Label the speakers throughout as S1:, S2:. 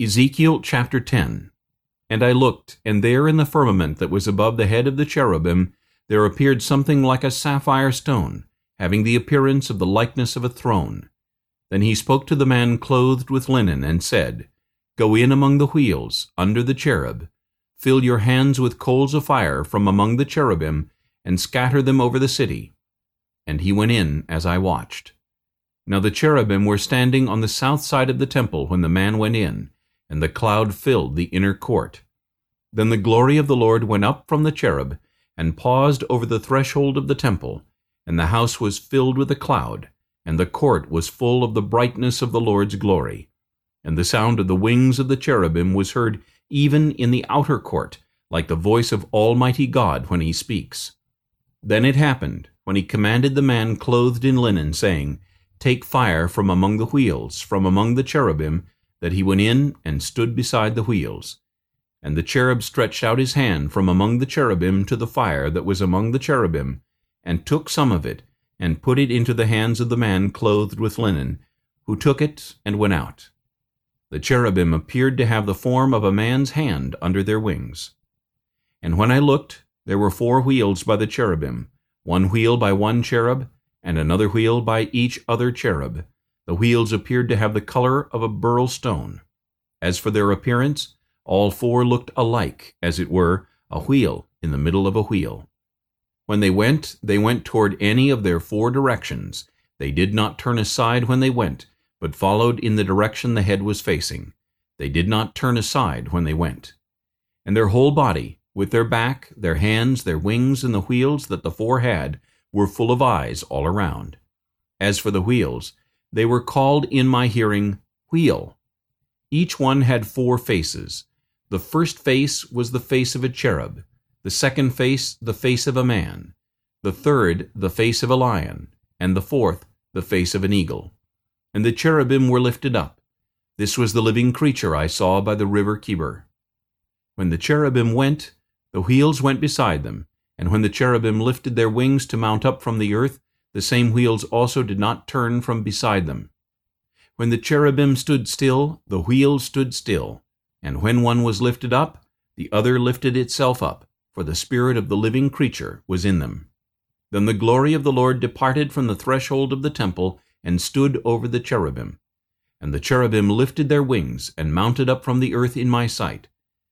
S1: Ezekiel chapter 10 And I looked, and there in the firmament that was above the head of the cherubim there appeared something like a sapphire stone, having the appearance of the likeness of a throne. Then he spoke to the man clothed with linen, and said, Go in among the wheels, under the cherub, fill your hands with coals of fire from among the cherubim, and scatter them over the city. And he went in as I watched. Now the cherubim were standing on the south side of the temple when the man went in, and the cloud filled the inner court. Then the glory of the Lord went up from the cherub, and paused over the threshold of the temple, and the house was filled with a cloud, and the court was full of the brightness of the Lord's glory. And the sound of the wings of the cherubim was heard even in the outer court, like the voice of Almighty God when he speaks. Then it happened, when he commanded the man clothed in linen, saying, Take fire from among the wheels, from among the cherubim, that he went in and stood beside the wheels. And the cherub stretched out his hand from among the cherubim to the fire that was among the cherubim, and took some of it, and put it into the hands of the man clothed with linen, who took it and went out. The cherubim appeared to have the form of a man's hand under their wings. And when I looked, there were four wheels by the cherubim, one wheel by one cherub, and another wheel by each other cherub, the wheels appeared to have the color of a beryl stone. As for their appearance, all four looked alike, as it were, a wheel in the middle of a wheel. When they went, they went toward any of their four directions. They did not turn aside when they went, but followed in the direction the head was facing. They did not turn aside when they went. And their whole body, with their back, their hands, their wings, and the wheels that the four had, were full of eyes all around. As for the wheels, they were called in my hearing wheel. Each one had four faces. The first face was the face of a cherub, the second face the face of a man, the third the face of a lion, and the fourth the face of an eagle. And the cherubim were lifted up. This was the living creature I saw by the river Chebar. When the cherubim went, the wheels went beside them, and when the cherubim lifted their wings to mount up from the earth, the same wheels also did not turn from beside them. When the cherubim stood still, the wheels stood still, and when one was lifted up, the other lifted itself up, for the spirit of the living creature was in them. Then the glory of the Lord departed from the threshold of the temple and stood over the cherubim. And the cherubim lifted their wings and mounted up from the earth in my sight.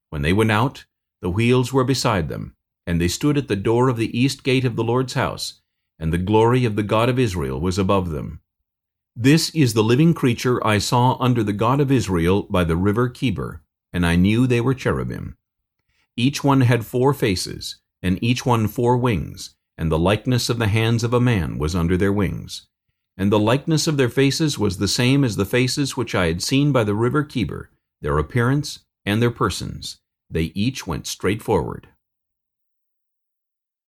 S1: When they went out, the wheels were beside them, and they stood at the door of the east gate of the Lord's house, and the glory of the God of Israel was above them. This is the living creature I saw under the God of Israel by the river Chebar, and I knew they were cherubim. Each one had four faces, and each one four wings, and the likeness of the hands of a man was under their wings. And the likeness of their faces was the same as the faces which I had seen by the river Chebar, their appearance and their persons. They each went straight forward.